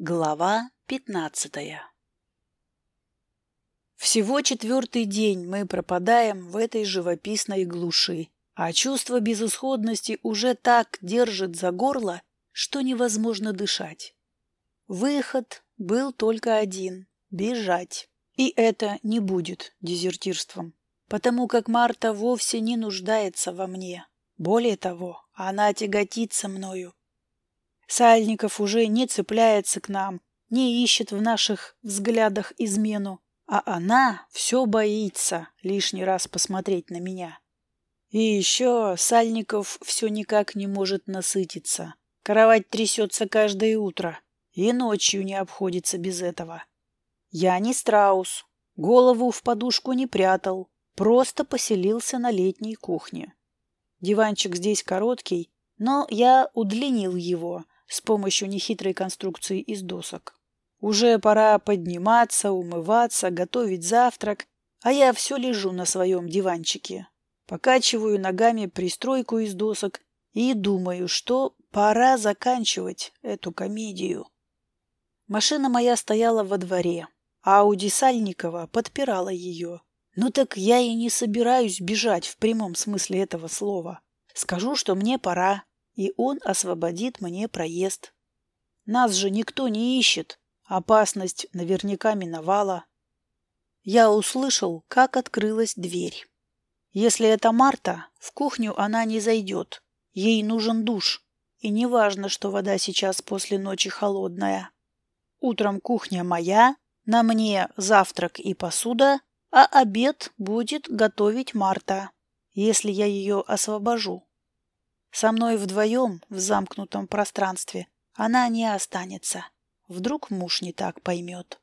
Глава пятнадцатая Всего четвертый день мы пропадаем в этой живописной глуши, а чувство безысходности уже так держит за горло, что невозможно дышать. Выход был только один — бежать. И это не будет дезертирством, потому как Марта вовсе не нуждается во мне. Более того, она тяготится мною, Сальников уже не цепляется к нам, не ищет в наших взглядах измену, а она все боится лишний раз посмотреть на меня. И еще Сальников все никак не может насытиться. Кровать трясется каждое утро, и ночью не обходится без этого. Я не страус, голову в подушку не прятал, просто поселился на летней кухне. Диванчик здесь короткий, но я удлинил его, с помощью нехитрой конструкции из досок. Уже пора подниматься, умываться, готовить завтрак, а я все лежу на своем диванчике. Покачиваю ногами пристройку из досок и думаю, что пора заканчивать эту комедию. Машина моя стояла во дворе, а Ауди Сальникова подпирала ее. Ну так я и не собираюсь бежать в прямом смысле этого слова. Скажу, что мне пора, и он освободит мне проезд. Нас же никто не ищет, опасность наверняка миновала. Я услышал, как открылась дверь. Если это Марта, в кухню она не зайдет. Ей нужен душ. И не важно, что вода сейчас после ночи холодная. Утром кухня моя, на мне завтрак и посуда, а обед будет готовить Марта, если я ее освобожу. Со мной вдвоем в замкнутом пространстве она не останется. Вдруг муж не так поймет.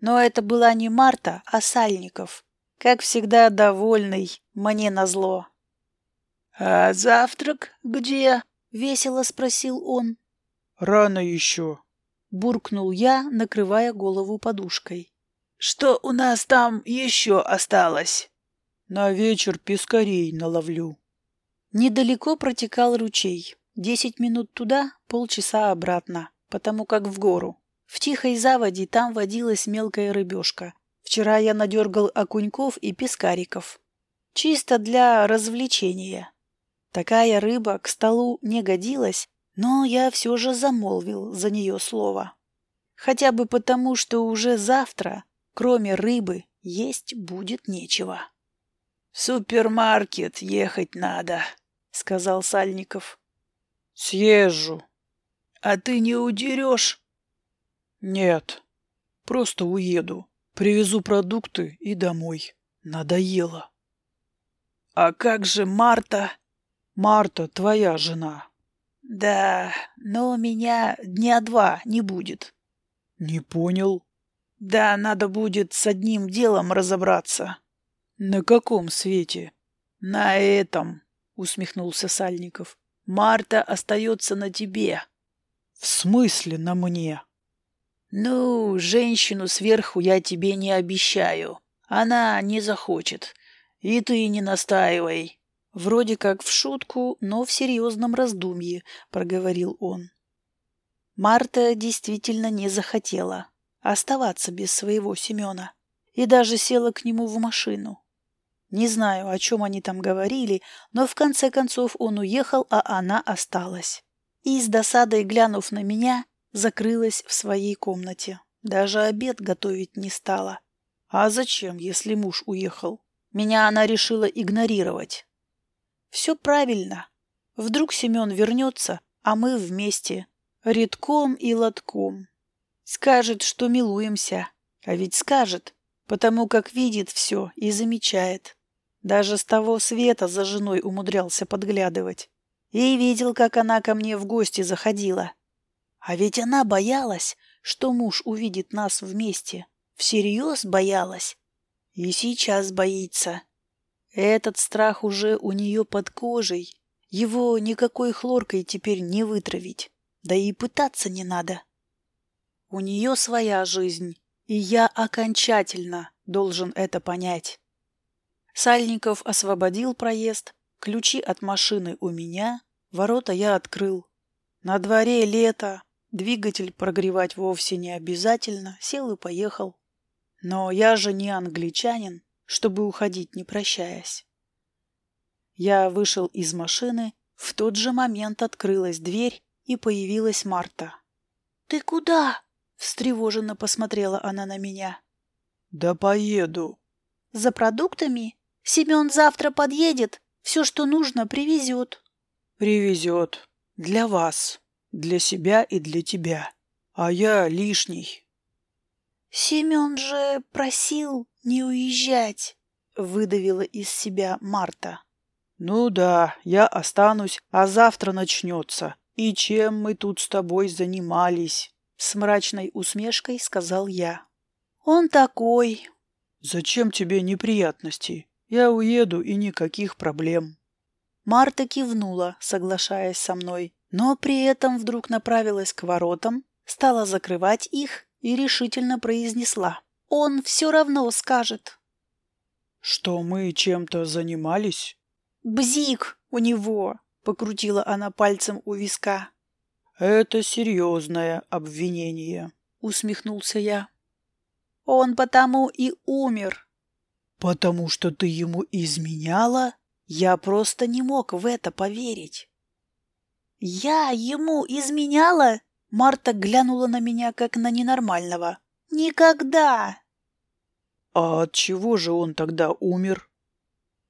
Но это была не Марта, а Сальников. Как всегда довольный, мне назло. — А завтрак где? — весело спросил он. — Рано еще. — буркнул я, накрывая голову подушкой. — Что у нас там еще осталось? — На вечер пескарей наловлю. Недалеко протекал ручей. Десять минут туда, полчаса обратно, потому как в гору. В тихой заводе там водилась мелкая рыбешка. Вчера я надергал окуньков и пескариков. Чисто для развлечения. Такая рыба к столу не годилась, но я все же замолвил за нее слово. Хотя бы потому, что уже завтра, кроме рыбы, есть будет нечего. — В супермаркет ехать надо, — сказал Сальников. — Съезжу. — А ты не удерешь? — Нет. Просто уеду. Привезу продукты и домой. Надоело. — А как же Марта? — Марта твоя жена. — Да, но меня дня два не будет. — Не понял. — Да, надо будет с одним делом разобраться. — На каком свете? — На этом усмехнулся Сальников. Марта остается на тебе. В смысле на мне? Ну, женщину сверху я тебе не обещаю. Она не захочет. И ты не настаивай. Вроде как в шутку, но в серьезном раздумье, проговорил он. Марта действительно не захотела оставаться без своего Семена и даже села к нему в машину. Не знаю, о чем они там говорили, но в конце концов он уехал, а она осталась. И с досадой, глянув на меня, закрылась в своей комнате. Даже обед готовить не стала. А зачем, если муж уехал? Меня она решила игнорировать. Все правильно. Вдруг Семен вернется, а мы вместе. Редком и лотком. Скажет, что милуемся. А ведь скажет, потому как видит все и замечает. Даже с того света за женой умудрялся подглядывать. И видел, как она ко мне в гости заходила. А ведь она боялась, что муж увидит нас вместе. Всерьез боялась. И сейчас боится. Этот страх уже у нее под кожей. Его никакой хлоркой теперь не вытравить. Да и пытаться не надо. У нее своя жизнь, и я окончательно должен это понять. Сальников освободил проезд, ключи от машины у меня, ворота я открыл. На дворе лето, Двигатель прогревать вовсе не обязательно, сел и поехал. Но я же не англичанин, чтобы уходить, не прощаясь. Я вышел из машины, в тот же момент открылась дверь, и появилась Марта. «Ты куда?» — встревоженно посмотрела она на меня. «Да поеду». «За продуктами? Семен завтра подъедет, все, что нужно, привезет». «Привезет. Для вас. Для себя и для тебя. А я лишний». «Семен же просил не уезжать», — выдавила из себя Марта. «Ну да, я останусь, а завтра начнется. И чем мы тут с тобой занимались?» С мрачной усмешкой сказал я. «Он такой». «Зачем тебе неприятности? Я уеду, и никаких проблем». Марта кивнула, соглашаясь со мной, но при этом вдруг направилась к воротам, стала закрывать их и решительно произнесла. «Он все равно скажет». «Что мы чем-то занимались?» «Бзик у него!» — покрутила она пальцем у виска. «Это серьезное обвинение», — усмехнулся я. «Он потому и умер». «Потому что ты ему изменяла?» Я просто не мог в это поверить. «Я ему изменяла?» Марта глянула на меня, как на ненормального. «Никогда!» «А от чего же он тогда умер?»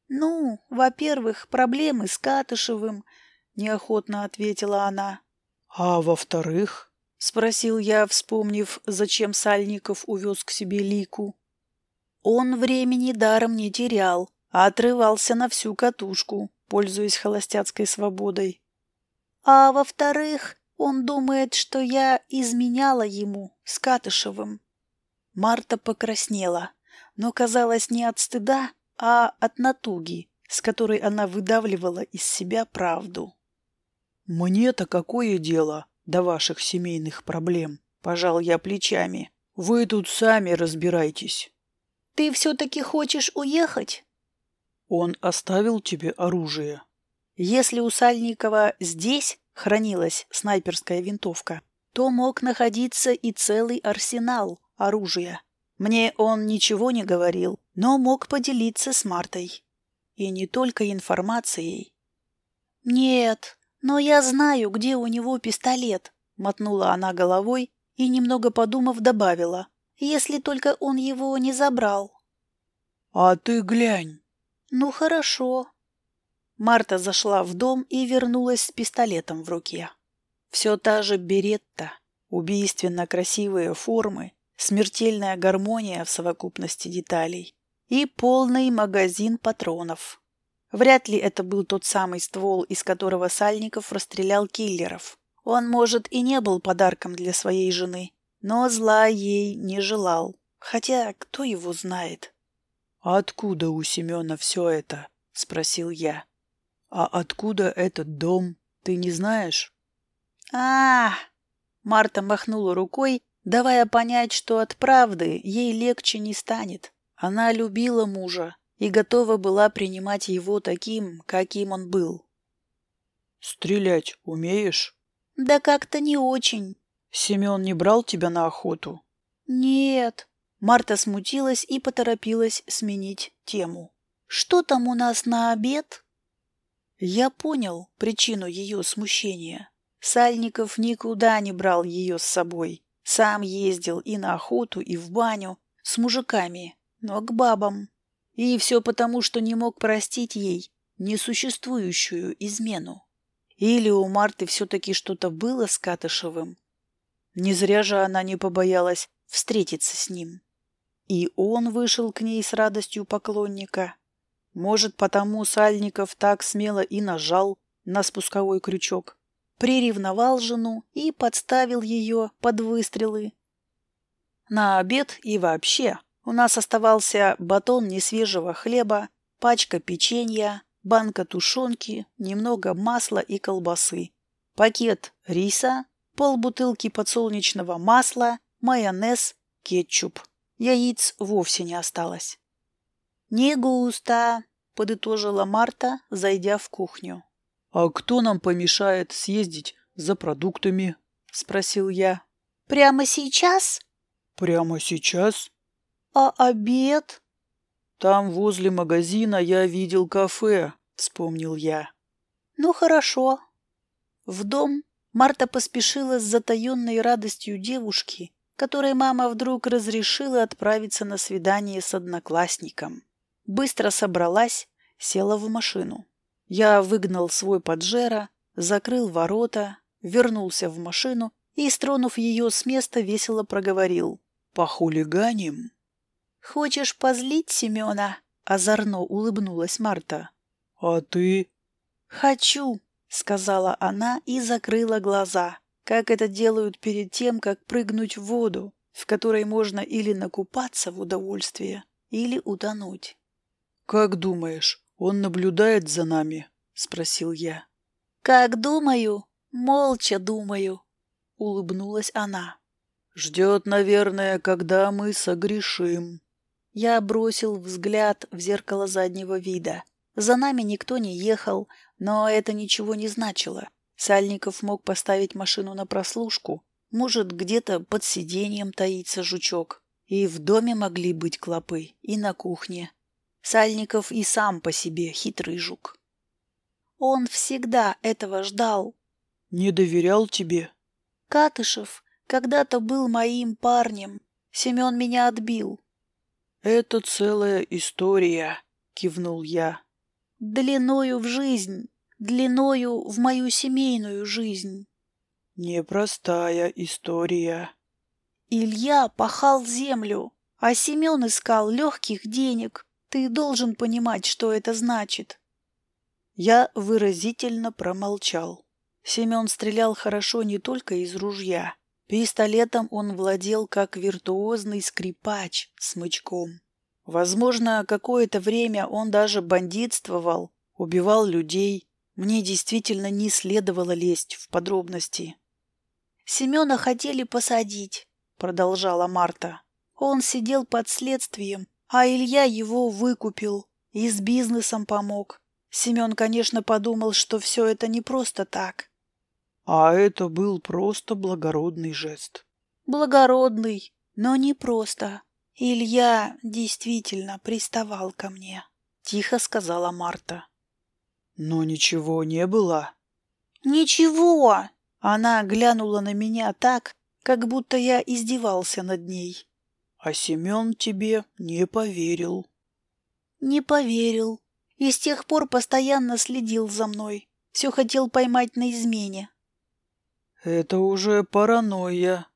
«Ну, во-первых, проблемы с Катышевым», — неохотно ответила она. «А во-вторых?» — спросил я, вспомнив, зачем Сальников увез к себе Лику. Он времени даром не терял, а отрывался на всю катушку, пользуясь холостяцкой свободой. А во-вторых, он думает, что я изменяла ему с Катышевым. Марта покраснела, но казалось не от стыда, а от натуги, с которой она выдавливала из себя правду. «Мне-то какое дело до ваших семейных проблем?» – пожал я плечами. «Вы тут сами разбирайтесь». «Ты все-таки хочешь уехать?» «Он оставил тебе оружие?» «Если у Сальникова здесь хранилась снайперская винтовка, то мог находиться и целый арсенал оружия. Мне он ничего не говорил, но мог поделиться с Мартой. И не только информацией. «Нет, но я знаю, где у него пистолет», — мотнула она головой и, немного подумав, добавила, «если только он его не забрал». «А ты глянь». «Ну, хорошо». Марта зашла в дом и вернулась с пистолетом в руке. Все та же беретта, убийственно красивые формы, смертельная гармония в совокупности деталей и полный магазин патронов. Вряд ли это был тот самый ствол, из которого Сальников расстрелял киллеров. Он, может, и не был подарком для своей жены, но зла ей не желал. Хотя кто его знает? «А откуда у Семена все это?» — спросил я. «А откуда этот дом, ты не знаешь?» а, -а Марта махнула рукой давая понять, что от правды ей легче не станет. Она любила мужа и готова была принимать его таким, каким он был. «Стрелять умеешь?» «Да как-то не очень». «Семен не брал тебя на охоту?» «Нет». Марта смутилась и поторопилась сменить тему. «Что там у нас на обед?» Я понял причину ее смущения. Сальников никуда не брал ее с собой. Сам ездил и на охоту, и в баню, с мужиками, но к бабам. И все потому, что не мог простить ей несуществующую измену. Или у Марты все-таки что-то было с Катышевым. Не зря же она не побоялась встретиться с ним. И он вышел к ней с радостью поклонника. Может, потому Сальников так смело и нажал на спусковой крючок приревновал жену и подставил ее под выстрелы. На обед и вообще у нас оставался батон несвежего хлеба, пачка печенья, банка тушенки, немного масла и колбасы, пакет риса, полбутылки подсолнечного масла, майонез, кетчуп. Яиц вовсе не осталось. «Не густо», — подытожила Марта, зайдя в кухню. «А кто нам помешает съездить за продуктами?» —— спросил я. «Прямо сейчас?» «Прямо сейчас?» «А обед?» «Там, возле магазина, я видел кафе», — вспомнил я. «Ну, хорошо». В дом Марта поспешила с затаенной радостью девушки, которой мама вдруг разрешила отправиться на свидание с одноклассником. Быстро собралась, села в машину. Я выгнал свой поджера, закрыл ворота, вернулся в машину и, стронув ее с места, весело проговорил. «Похулиганим?» «Хочешь позлить Семена?» — озорно улыбнулась Марта. «А ты?» «Хочу», — сказала она и закрыла глаза, как это делают перед тем, как прыгнуть в воду, в которой можно или накупаться в удовольствие, или утонуть. «Как думаешь, он наблюдает за нами?» — спросил я. «Как думаю, молча думаю», — улыбнулась она. «Ждет, наверное, когда мы согрешим». Я бросил взгляд в зеркало заднего вида. За нами никто не ехал, но это ничего не значило. Сальников мог поставить машину на прослушку, может, где-то под сиденьем таится жучок. И в доме могли быть клопы, и на кухне. Сальников и сам по себе хитрый жук. Он всегда этого ждал. Не доверял тебе? Катышев когда-то был моим парнем. Семен меня отбил. Это целая история, кивнул я. Длиною в жизнь, длиною в мою семейную жизнь. Непростая история. Илья пахал землю, а Семен искал легких денег. Ты должен понимать, что это значит. Я выразительно промолчал. Семен стрелял хорошо не только из ружья. Пистолетом он владел как виртуозный скрипач смычком. Возможно, какое-то время он даже бандитствовал, убивал людей. Мне действительно не следовало лезть в подробности. «Семена хотели посадить», — продолжала Марта. «Он сидел под следствием, а Илья его выкупил и с бизнесом помог. Семен, конечно, подумал, что все это не просто так. А это был просто благородный жест. Благородный, но не просто. Илья действительно приставал ко мне, тихо сказала Марта. Но ничего не было. Ничего! Она глянула на меня так, как будто я издевался над ней. А Семен тебе не поверил. Не поверил. И с тех пор постоянно следил за мной. Все хотел поймать на измене. Это уже паранойя.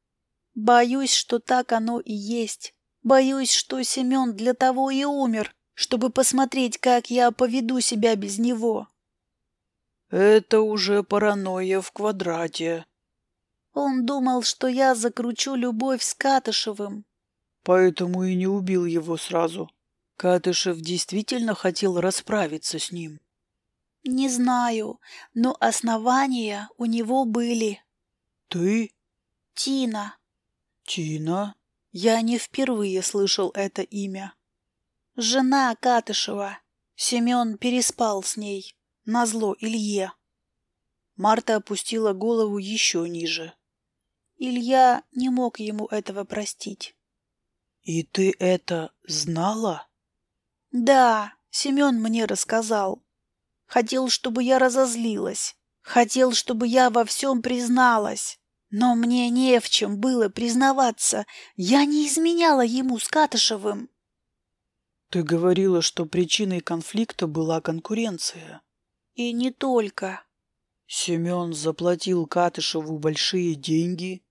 Боюсь, что так оно и есть. Боюсь, что Семен для того и умер, чтобы посмотреть, как я поведу себя без него. Это уже паранойя в квадрате. Он думал, что я закручу любовь с Катышевым, Поэтому и не убил его сразу. Катышев действительно хотел расправиться с ним. Не знаю, но основания у него были. Ты? Тина. Тина? Я не впервые слышал это имя. Жена Катышева. Семен переспал с ней. Назло Илье. Марта опустила голову еще ниже. Илья не мог ему этого простить. «И ты это знала?» «Да, Семен мне рассказал. Хотел, чтобы я разозлилась. Хотел, чтобы я во всем призналась. Но мне не в чем было признаваться. Я не изменяла ему с Катышевым». «Ты говорила, что причиной конфликта была конкуренция». «И не только». Семен заплатил Катышеву большие деньги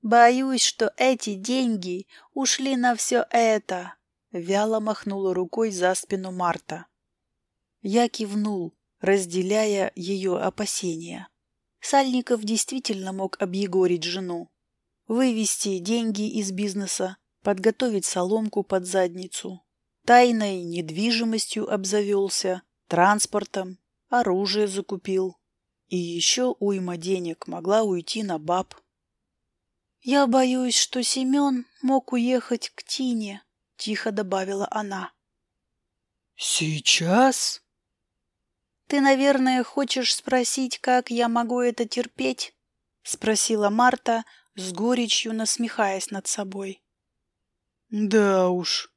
Боюсь, что эти деньги ушли на все это. Вяло махнула рукой за спину Марта. Я кивнул, разделяя ее опасения. Сальников действительно мог объегорить жену. Вывести деньги из бизнеса, подготовить соломку под задницу. Тайной недвижимостью обзавелся, транспортом, оружие закупил. И еще уйма денег могла уйти на баб. «Я боюсь, что Семен мог уехать к Тине», — тихо добавила она. «Сейчас?» «Ты, наверное, хочешь спросить, как я могу это терпеть?» — спросила Марта, с горечью насмехаясь над собой. Да уж.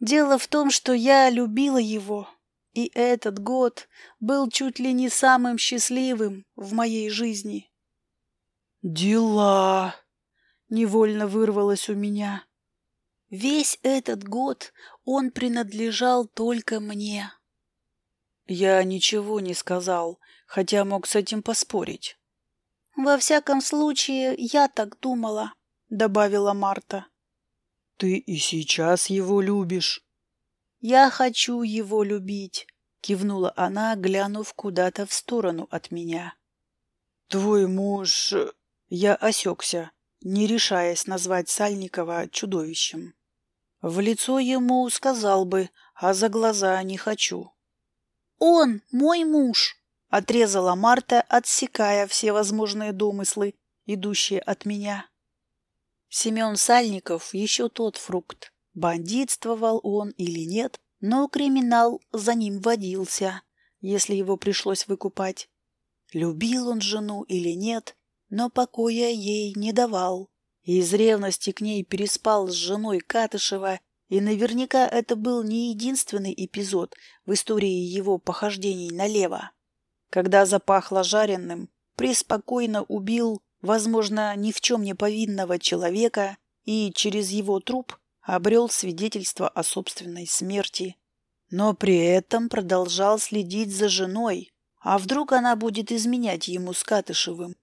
Дело в том, что я любила его, и этот год был чуть ли не самым счастливым в моей жизни. Дела. Невольно вырвалось у меня. Весь этот год он принадлежал только мне. Я ничего не сказал, хотя мог с этим поспорить. Во всяком случае, я так думала, добавила Марта. Ты и сейчас его любишь. Я хочу его любить, кивнула она, глянув куда-то в сторону от меня. Твой муж... Э, я осекся, не решаясь назвать Сальникова чудовищем. В лицо ему сказал бы, а за глаза не хочу. «Он мой муж!» — отрезала Марта, отсекая все возможные домыслы, идущие от меня. Семен Сальников еще тот фрукт. Бандитствовал он или нет, но криминал за ним водился, если его пришлось выкупать. Любил он жену или нет, но покоя ей не давал. Из ревности к ней переспал с женой Катышева, и наверняка это был не единственный эпизод в истории его похождений налево. Когда запахло жареным, преспокойно убил возможно, ни в чем не повинного человека и через его труп обрел свидетельство о собственной смерти. Но при этом продолжал следить за женой, а вдруг она будет изменять ему с Катышевым.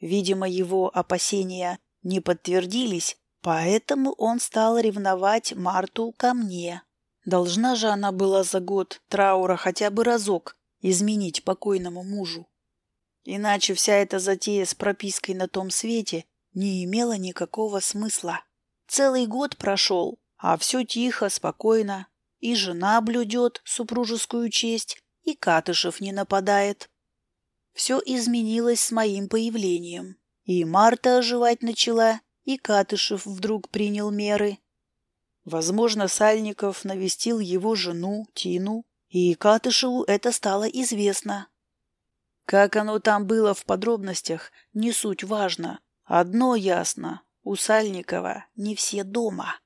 Видимо, его опасения не подтвердились, поэтому он стал ревновать Марту ко мне. Должна же она была за год траура хотя бы разок изменить покойному мужу. Иначе вся эта затея с пропиской на том свете не имела никакого смысла. Целый год прошел, а все тихо, спокойно. И жена блюдет супружескую честь, и Катышев не нападает. Все изменилось с моим появлением. И Марта оживать начала, и Катышев вдруг принял меры. Возможно, Сальников навестил его жену, Тину, и Катышеву это стало известно. Как оно там было в подробностях, не суть важно. Одно ясно — у Сальникова не все дома.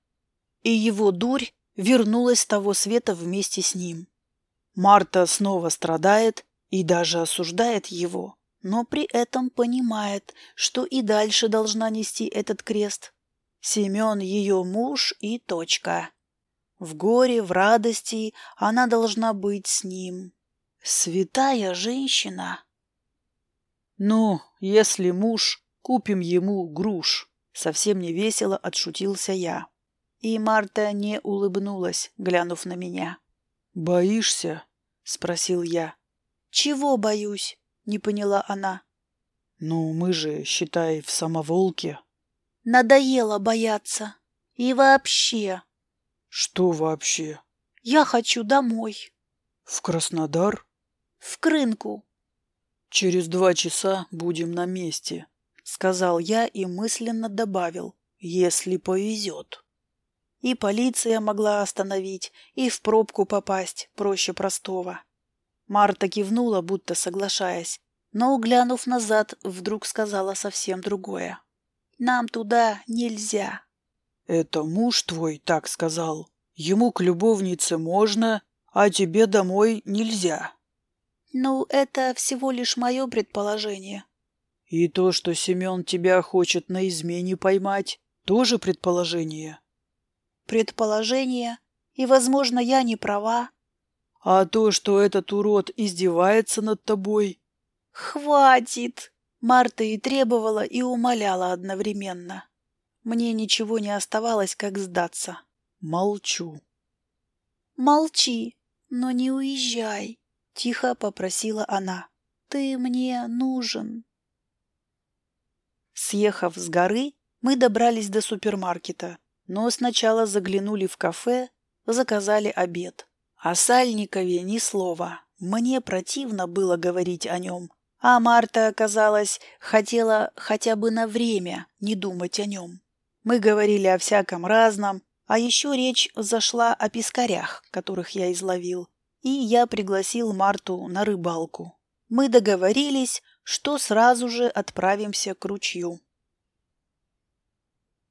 И его дурь вернулась с того света вместе с ним. Марта снова страдает и даже осуждает его, но при этом понимает, что и дальше должна нести этот крест. Семен ее муж и точка. В горе, в радости она должна быть с ним. Святая женщина. «Ну, если муж, купим ему груш», — совсем не весело отшутился я. И Марта не улыбнулась, глянув на меня. «Боишься?» — спросил я. «Чего боюсь?» — не поняла она. «Ну, мы же, считай, в самоволке». «Надоело бояться. И вообще...» «Что вообще?» «Я хочу домой». «В Краснодар?» «В Крынку. «Через два часа будем на месте», — сказал я и мысленно добавил, «если повезет». И полиция могла остановить, и в пробку попасть проще простого. Марта кивнула, будто соглашаясь, но, глянув назад, вдруг сказала совсем другое. «Нам туда нельзя». «Это муж твой так сказал. Ему к любовнице можно, а тебе домой нельзя». Ну, это всего лишь мое предположение. И то, что Семен тебя хочет на измене поймать, тоже предположение? Предположение. И, возможно, я не права. А то, что этот урод издевается над тобой? Хватит! Марта и требовала, и умоляла одновременно. Мне ничего не оставалось, как сдаться. Молчу. Молчи, но не уезжай. Тихо попросила она. «Ты мне нужен». Съехав с горы, мы добрались до супермаркета, но сначала заглянули в кафе, заказали обед. О Сальникове ни слова. Мне противно было говорить о нем, а Марта, оказалось, хотела хотя бы на время не думать о нем. Мы говорили о всяком разном, а еще речь зашла о пескарях, которых я изловил, и я пригласил Марту на рыбалку. Мы договорились, что сразу же отправимся к ручью.